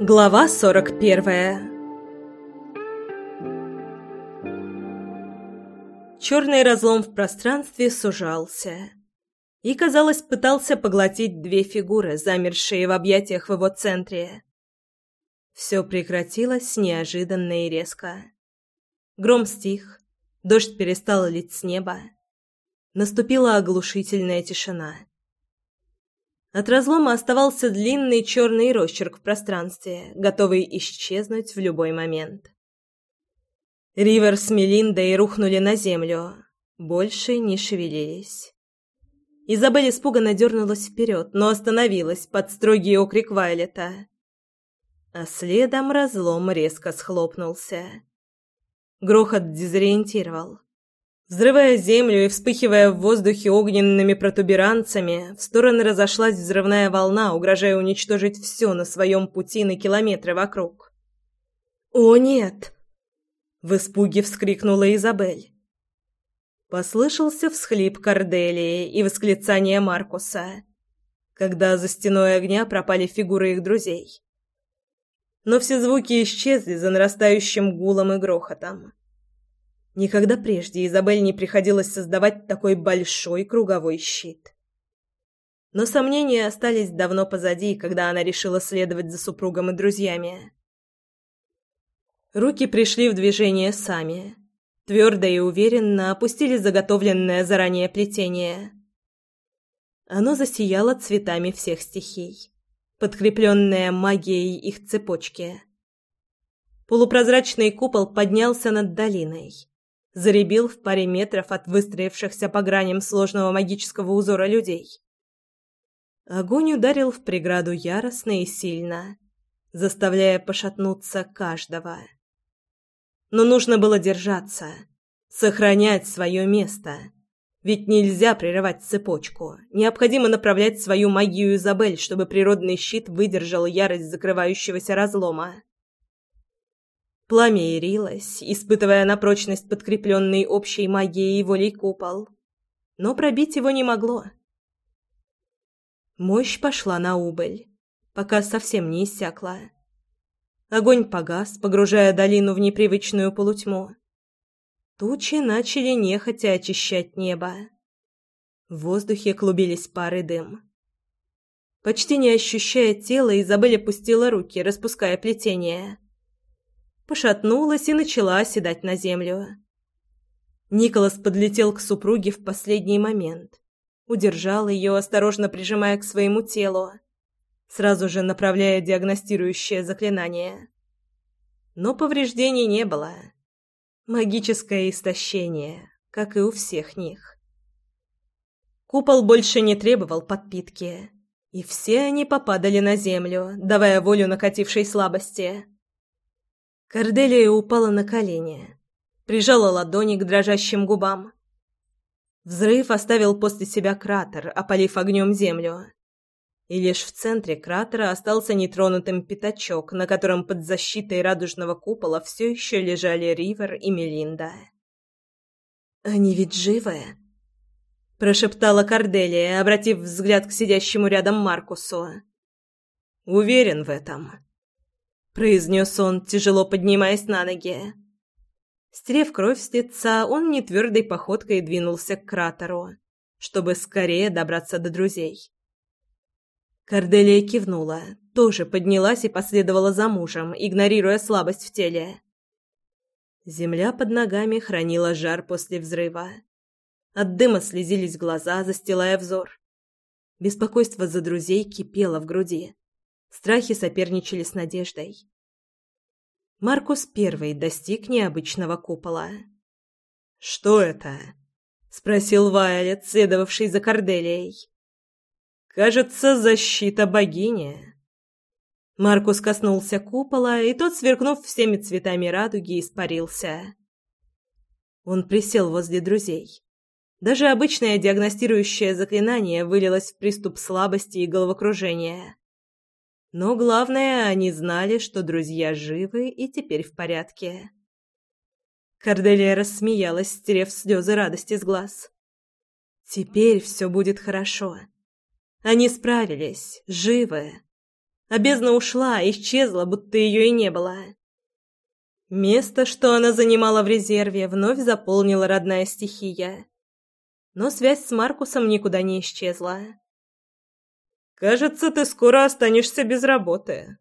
Глава сорок первая Черный разлом в пространстве сужался и, казалось, пытался поглотить две фигуры, замершие в объятиях в его центре. Все прекратилось неожиданно и резко. Гром стих, дождь перестал лить с неба. Наступила оглушительная тишина. От разлома оставался длинный черный росчерк в пространстве, готовый исчезнуть в любой момент. Ривер с Мелиндой рухнули на землю, больше не шевелились. Изабель испуганно дернулась вперед, но остановилась под строгий окрик Вайлета. А следом разлом резко схлопнулся. Грохот дезориентировал. Взрывая землю и вспыхивая в воздухе огненными протуберанцами, в стороны разошлась взрывная волна, угрожая уничтожить все на своем пути на километры вокруг. «О, нет!» — в испуге вскрикнула Изабель. Послышался всхлип Корделии и восклицание Маркуса, когда за стеной огня пропали фигуры их друзей. Но все звуки исчезли за нарастающим гулом и грохотом. Никогда прежде Изабель не приходилось создавать такой большой круговой щит. Но сомнения остались давно позади, когда она решила следовать за супругом и друзьями. Руки пришли в движение сами. Твердо и уверенно опустили заготовленное заранее плетение. Оно засияло цветами всех стихий, подкрепленное магией их цепочки. Полупрозрачный купол поднялся над долиной заребил в паре метров от выстроившихся по граням сложного магического узора людей. Огонь ударил в преграду яростно и сильно, заставляя пошатнуться каждого. Но нужно было держаться, сохранять свое место. Ведь нельзя прерывать цепочку. Необходимо направлять свою магию Изабель, чтобы природный щит выдержал ярость закрывающегося разлома. Пламя ярилось, испытывая на прочность подкрепленный общей магией волей купол. Но пробить его не могло. Мощь пошла на убыль, пока совсем не иссякла. Огонь погас, погружая долину в непривычную полутьму. Тучи начали нехотя очищать небо. В воздухе клубились пары дым. Почти не ощущая тела, Изабель опустила руки, распуская плетение пошатнулась и начала оседать на землю. Николас подлетел к супруге в последний момент, удержал ее, осторожно прижимая к своему телу, сразу же направляя диагностирующее заклинание. Но повреждений не было. Магическое истощение, как и у всех них. Купол больше не требовал подпитки, и все они попадали на землю, давая волю накатившей слабости. Корделия упала на колени, прижала ладони к дрожащим губам. Взрыв оставил после себя кратер, опалив огнем землю. И лишь в центре кратера остался нетронутым пятачок, на котором под защитой радужного купола все еще лежали Ривер и Мелинда. «Они ведь живы?» — прошептала Корделия, обратив взгляд к сидящему рядом Маркусу. «Уверен в этом», произнес он, тяжело поднимаясь на ноги. Стерев кровь с лица, он нетвердой походкой двинулся к кратеру, чтобы скорее добраться до друзей. Корделия кивнула, тоже поднялась и последовала за мужем, игнорируя слабость в теле. Земля под ногами хранила жар после взрыва. От дыма слезились глаза, застилая взор. Беспокойство за друзей кипело в груди. Страхи соперничали с надеждой. Маркус первый достиг необычного купола. «Что это?» — спросил Вайолет, следовавший за Корделией. «Кажется, защита богини». Маркус коснулся купола, и тот, сверкнув всеми цветами радуги, испарился. Он присел возле друзей. Даже обычное диагностирующее заклинание вылилось в приступ слабости и головокружения. Но главное, они знали, что друзья живы и теперь в порядке. Корделия рассмеялась, стерев слезы радости с глаз. «Теперь все будет хорошо. Они справились, живы. а бездна ушла, исчезла, будто ее и не было. Место, что она занимала в резерве, вновь заполнила родная стихия. Но связь с Маркусом никуда не исчезла. «Кажется, ты скоро останешься без работы».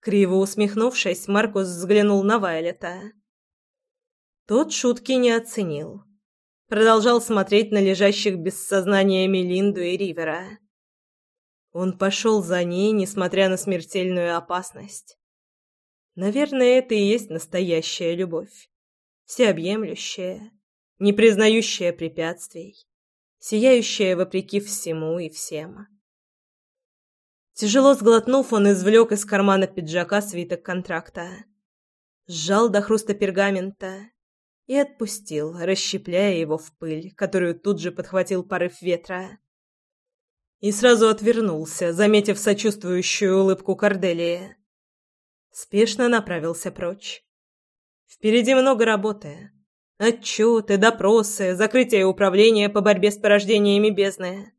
Криво усмехнувшись, Маркус взглянул на Вайлета. Тот шутки не оценил. Продолжал смотреть на лежащих без сознания Мелинду и Ривера. Он пошел за ней, несмотря на смертельную опасность. Наверное, это и есть настоящая любовь. Всеобъемлющая, не признающая препятствий, сияющая вопреки всему и всем. Тяжело сглотнув, он извлек из кармана пиджака свиток контракта. Сжал до хруста пергамента и отпустил, расщепляя его в пыль, которую тут же подхватил порыв ветра. И сразу отвернулся, заметив сочувствующую улыбку Корделии. Спешно направился прочь. Впереди много работы. Отчеты, допросы, закрытие управления по борьбе с порождениями бездны.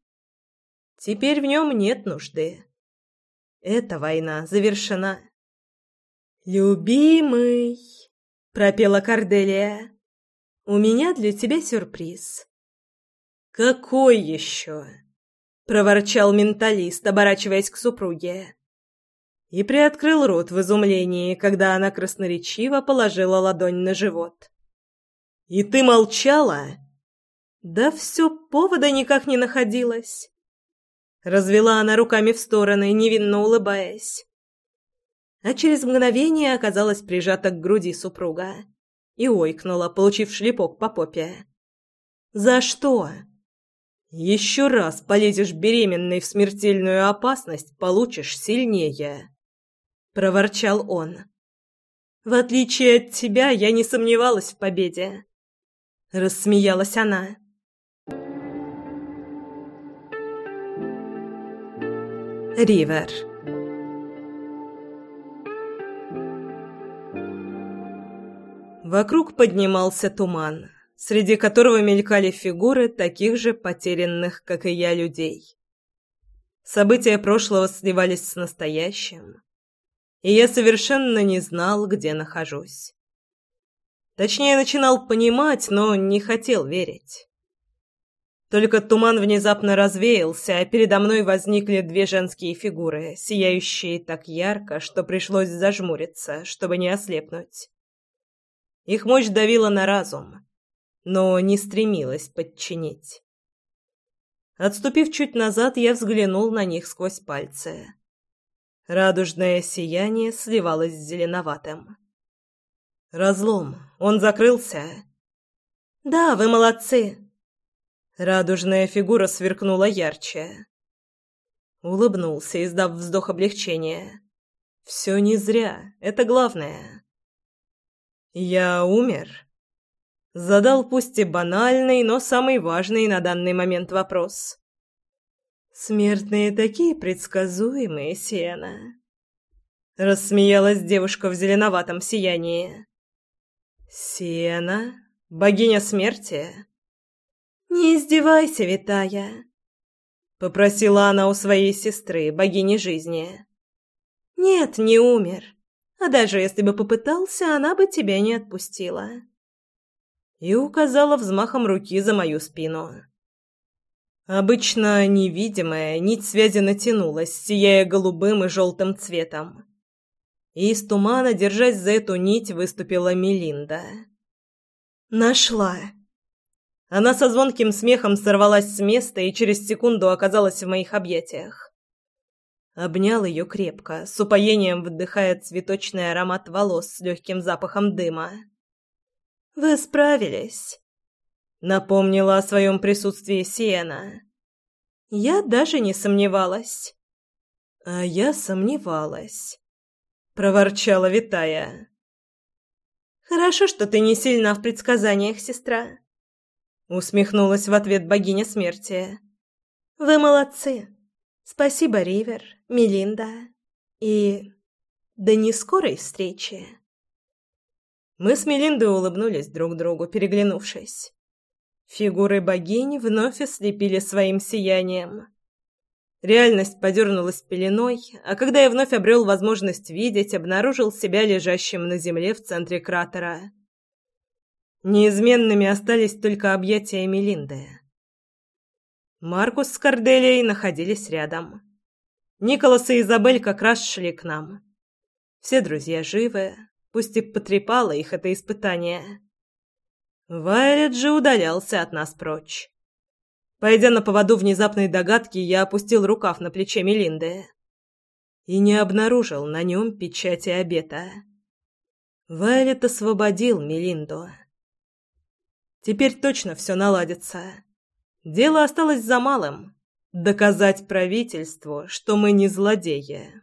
Теперь в нем нет нужды. Эта война завершена. «Любимый!» — пропела Корделия. У меня для тебя сюрприз». «Какой еще?» — проворчал менталист, оборачиваясь к супруге. И приоткрыл рот в изумлении, когда она красноречиво положила ладонь на живот. «И ты молчала?» «Да все, повода никак не находилось». Развела она руками в стороны, невинно улыбаясь. А через мгновение оказалась прижата к груди супруга и ойкнула, получив шлепок по попе. «За что?» «Еще раз полезешь беременной в смертельную опасность, получишь сильнее», — проворчал он. «В отличие от тебя, я не сомневалась в победе», — рассмеялась она. Ривер Вокруг поднимался туман, среди которого мелькали фигуры таких же потерянных, как и я, людей. События прошлого сливались с настоящим, и я совершенно не знал, где нахожусь. Точнее, начинал понимать, но не хотел верить. Только туман внезапно развеялся, а передо мной возникли две женские фигуры, сияющие так ярко, что пришлось зажмуриться, чтобы не ослепнуть. Их мощь давила на разум, но не стремилась подчинить. Отступив чуть назад, я взглянул на них сквозь пальцы. Радужное сияние сливалось с зеленоватым. «Разлом. Он закрылся?» «Да, вы молодцы!» Радужная фигура сверкнула ярче. Улыбнулся, издав вздох облегчения. «Все не зря. Это главное». «Я умер?» Задал пусть и банальный, но самый важный на данный момент вопрос. «Смертные такие предсказуемые, Сиена!» Рассмеялась девушка в зеленоватом сиянии. «Сиена? Богиня смерти?» «Не издевайся, Витая!» Попросила она у своей сестры, богини жизни. «Нет, не умер. А даже если бы попытался, она бы тебя не отпустила. И указала взмахом руки за мою спину. Обычно невидимая нить связи натянулась, сияя голубым и желтым цветом. И из тумана, держась за эту нить, выступила Мелинда. «Нашла!» Она со звонким смехом сорвалась с места и через секунду оказалась в моих объятиях. Обнял ее крепко, с упоением вдыхая цветочный аромат волос с легким запахом дыма. «Вы справились», — напомнила о своем присутствии Сиена. «Я даже не сомневалась». «А я сомневалась», — проворчала Витая. «Хорошо, что ты не сильна в предсказаниях, сестра», — усмехнулась в ответ богиня смерти. «Вы молодцы. Спасибо, Ривер, Мелинда и... до нескорой встречи. Мы с Мелиндой улыбнулись друг другу, переглянувшись. Фигуры богини вновь ослепили своим сиянием. Реальность подернулась пеленой, а когда я вновь обрел возможность видеть, обнаружил себя лежащим на земле в центре кратера. Неизменными остались только объятия Мелинды. Маркус с Корделией находились рядом. Николас и Изабель как раз шли к нам. Все друзья живы, пусть и потрепало их это испытание. Вайлет же удалялся от нас прочь. Пойдя на поводу внезапной догадки, я опустил рукав на плече Мелинды и не обнаружил на нем печати обета. Вайлет освободил Мелинду. Теперь точно все наладится. Дело осталось за малым — доказать правительству, что мы не злодеи.